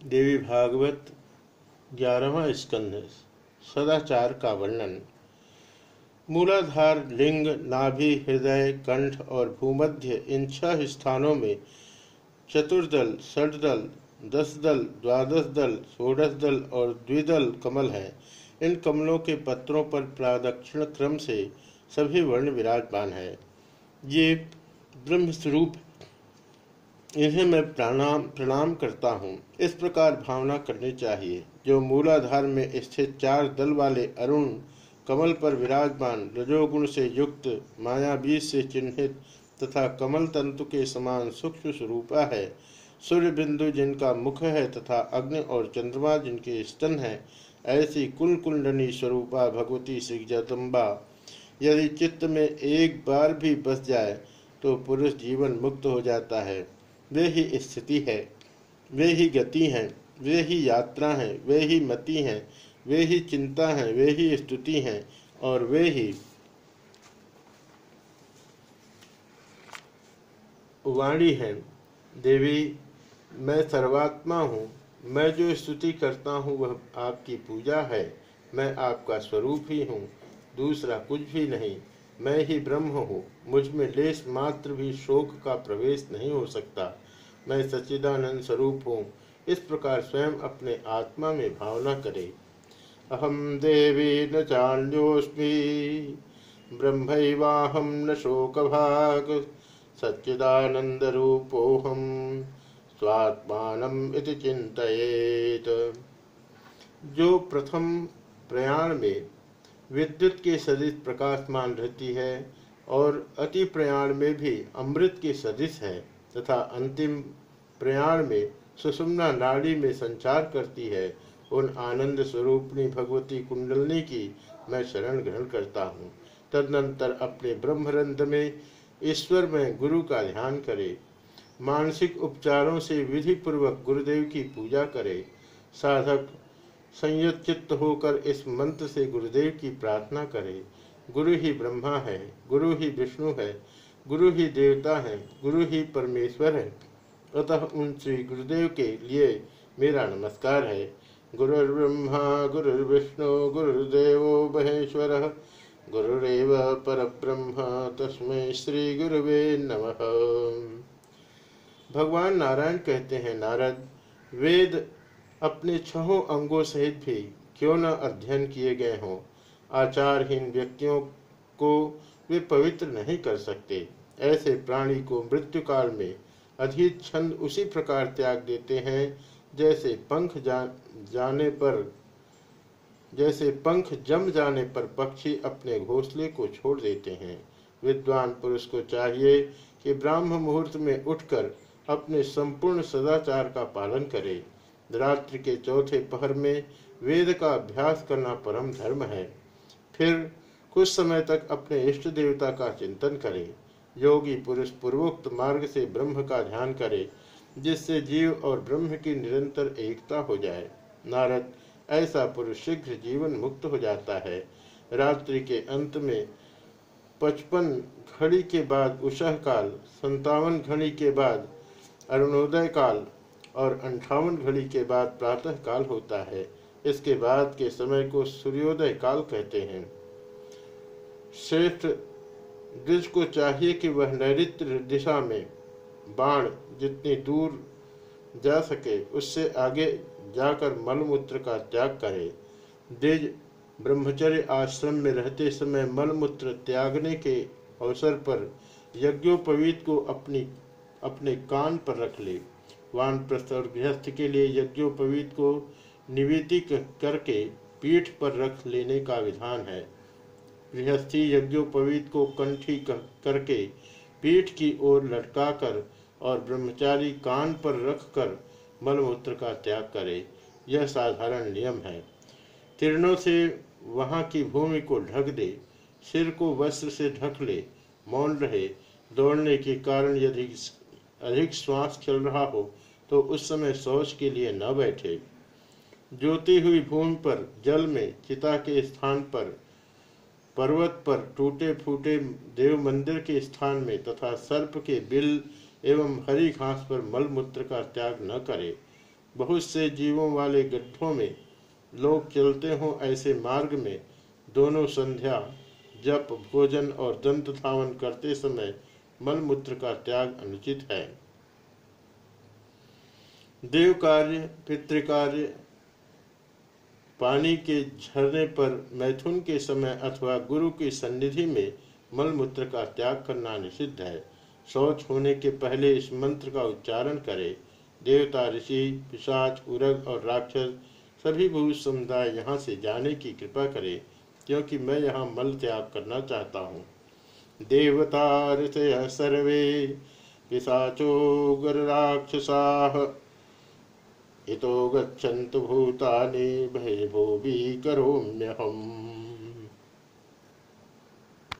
देवी भागवत ग्यारहवा स्कंध, सदाचार का वर्णन। मूलाधार, लिंग, नाभि, हृदय, कंठ और भूमध्य, इन छह स्थानों में चतुर्दल षटदल दस दल द्वादश दल षोडश दल और द्विदल कमल हैं। इन कमलों के पत्रों पर प्रादक्षिण क्रम से सभी वर्ण विराजमान है। ये ब्रह्म स्वरूप इन्हें मैं प्रणाम प्रणाम करता हूँ। इस प्रकार भावना करनी चाहिए। जो मूलाधार में स्थित चार दल वाले अरुण, कमल पर विराजमान, रजोगुण से युक्त माया बीज से चिन्हित, तथा कमल तंतु के समान सूक्ष्म स्वरूपा है सूर्य बिंदु जिनका मुख है तथा अग्नि और चंद्रमा जिनके स्तन है, ऐसी कुल कुंडनी स्वरूपा भगवती श्री जगदम्बा यदि चित्त में एक बार भी बस जाए तो पुरुष जीवन मुक्त हो जाता है। वे ही स्थिति है। वे ही गति हैं। वे ही यात्रा हैं। वे ही मति हैं। वे ही चिंता हैं। वे ही स्तुति हैं। और वे ही वाणी हैं। देवी, मैं सर्वात्मा हूँ। मैं जो स्तुति करता हूँ, वह आपकी पूजा है। मैं आपका स्वरूप ही हूँ। दूसरा कुछ भी नहीं। मैं ही ब्रह्म हूँ। मुझमें लेश मात्र भी शोक का प्रवेश नहीं हो सकता। मैं सच्चिदानंद स्वरूप हूँ। इस प्रकार स्वयं अपने आत्मा में भावना करे। अहम देवी न चाण्योस्मी ब्रह्मवाहम न शोक भाग सच्चिदानंद रूपोहम स्वात्मान इति चिंतित जो प्रथम प्रयाण में विद्युत के सदिश प्रकाशमान रहती है और अति प्रयाण में भी अमृत के सदिश है तथा अंतिम प्रयाण में सुषुम्ना नाड़ी में संचार करती है। उन आनंद स्वरूपणी भगवती कुंडलनी की मैं शरण ग्रहण करता हूँ। तदनंतर अपने ब्रह्मरंध में ईश्वर में गुरु का ध्यान करे। मानसिक उपचारों से विधि पूर्वक गुरुदेव की पूजा करे। साधक संयत चित्त होकर इस मंत्र से गुरुदेव की प्रार्थना करें। गुरु ही ब्रह्मा है, गुरु ही विष्णु है, गुरु ही देवता है, गुरु ही परमेश्वर है। अतः उन श्री गुरुदेव के लिए मेरा नमस्कार है। गुरुर्ब्रह्मा, गुरुर्विष्णु गुरुदेव महेश्वर, गुरुरेव पर ब्रह्म तस्में श्री गुरुवे नमः। भगवान नारायण कहते हैं, नारद, वेद अपने छहों अंगों सहित भी क्यों न अध्ययन किए गए हों? आचारहीन व्यक्तियों को वे पवित्र नहीं कर सकते। ऐसे प्राणी को मृत्यु काल में अधिक छंद उसी प्रकार त्याग देते हैं जैसे पंख जा, जाने पर जैसे पंख जम जाने पर पक्षी अपने घोंसले को छोड़ देते हैं। विद्वान पुरुष को चाहिए कि ब्राह्म मुहूर्त में उठकर अपने संपूर्ण सदाचार का पालन करे। रात्रि के चौथे पहर में वेद का अभ्यास करना परम धर्म है। फिर कुछ समय तक अपने इष्ट देवता का चिंतन करे। योगी पुरुष पूर्वोक्त मार्ग से ब्रह्म का ध्यान करे, जिससे जीव और ब्रह्म की निरंतर एकता हो जाए। नारद, ऐसा पुरुष शीघ्र जीवन मुक्त हो जाता है। रात्रि के अंत में पचपन घड़ी के बाद उषह काल संतावन घड़ी के बाद अरुणोदय काल और अंठावन घड़ी के बाद प्रातः काल होता है। इसके बाद के समय को सूर्योदय काल कहते हैं। श्रेष्ठ, द्विज को चाहिए कि वह नैत्य दिशा में बाण जितनी दूर जा सके, उससे आगे जाकर मलमूत्र का त्याग करे। द्विज, ब्रह्मचर्य आश्रम में रहते समय मलमूत्र त्यागने के अवसर पर यज्ञोपवीत को अपनी, अपने कान पर रख ले। वानप्रस्थ और गृहस्थ के लिए यज्ञोपवीत को निवेदित करके पीठ पर रख लेने का विधान है। गृहस्थी यज्ञोपवीत को कंठी करके पीठ की ओर लटकाकर और ब्रह्मचारी कान पर रखकर मलमूत्र का त्याग करे, यह साधारण नियम है। तीर्णों से वहाँ की भूमि को ढक दे, सिर को वस्त्र से ढक ले, मौन रहे। दौड़ने के कारण यदि अधिक श्वास चल रहा हो तो उस समय शौच के लिए न बैठे। ज्योति हुई भूमि पर, जल में, चिता के स्थान पर, पर्वत पर टूटे फूटे देव मंदिर के स्थान में तथा सर्प के बिल एवं हरी घास पर मल मलमूत्र का त्याग न करे। बहुत से जीवों वाले गड्ढों में लोग चलते हों ऐसे मार्ग में, दोनों संध्या, जप, भोजन और दंत धावन करते समय मलमूत्र का त्याग अनुचित है। देव कार्य पितृकार्य, पानी के झरने पर मैथुन के समय अथवा गुरु की सन्निधि में मलमूत्र का त्याग करना निषिद्ध है। शौच होने के पहले इस मंत्र का उच्चारण करे। देवता, ऋषि, पिशाच, उरग और राक्षस, सभी भूत समुदाय यहाँ से जाने की कृपा करे, क्योंकि मैं यहाँ मल त्याग करना चाहता हूँ। देवता ऋषय सर्वे पिशाचो राक्षसा इतो गच्छन्तु भूतानि भयभो करोम्यहम्।